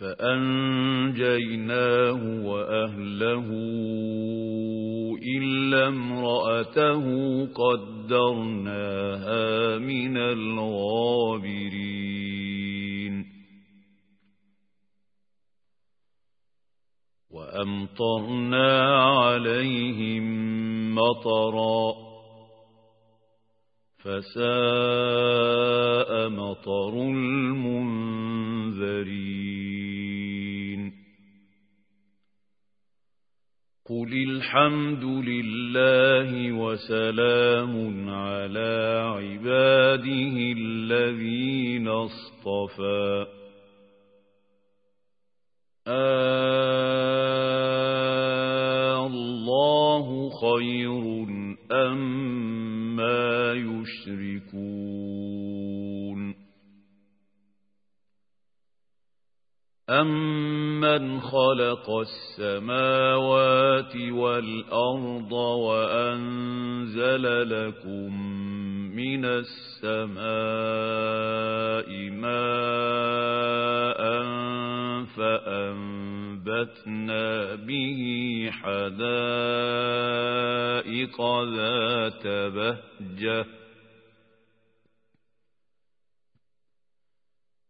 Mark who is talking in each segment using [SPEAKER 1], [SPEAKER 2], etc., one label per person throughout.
[SPEAKER 1] فأنجيناه وأهله إلا امرأته قدرناها من الغابرين. وأمطرنا عليهم مطرا فساء مطر المنذرين. قل الحمد لله وسلام على عباده الذين اصطفى. الله خير أم ما يشركون أمن خلق السماوات والأرض وأنزل لكم من السماء ماء فأنبتنا به حدائق ذات بهجة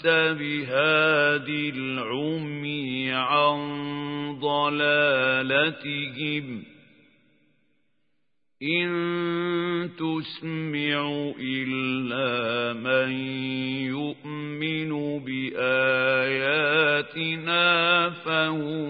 [SPEAKER 1] أنت بهادي العمي عن ضلالتهم إن تسمع إلا من يؤمن بآياتنا فهم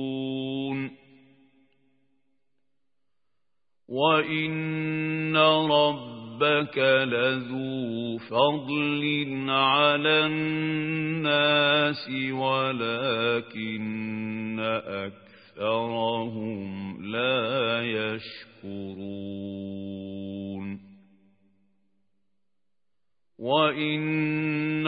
[SPEAKER 1] وإن ربك لذو فضل على الناس ولكن أكثر أكثرهم لا يشكرون وإن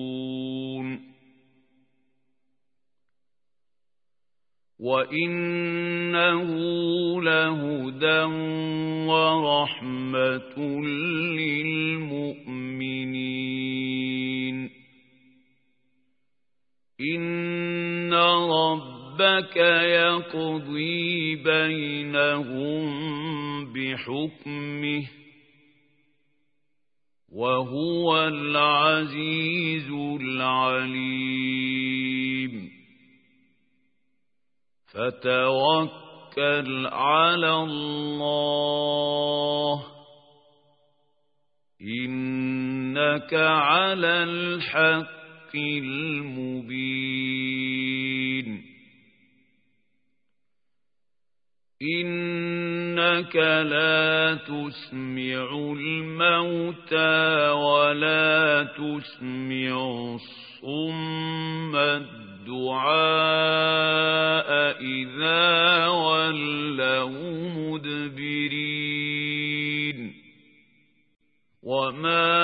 [SPEAKER 1] وإنه لهدى ورحمة للمؤمنين. إن ربك يقضي بينهم بحكمه وهو العزيز العليم. فتوكل على الله. إنك على الحق المبين. إنك لا تسمع الموتى ولا تسمع الصم الدعاء. إذا ولوا مدبرين وما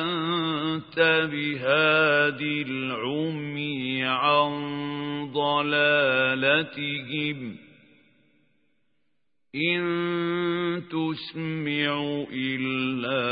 [SPEAKER 1] أنت بهاد العمي عن ضلالتهم إن تسمع إلا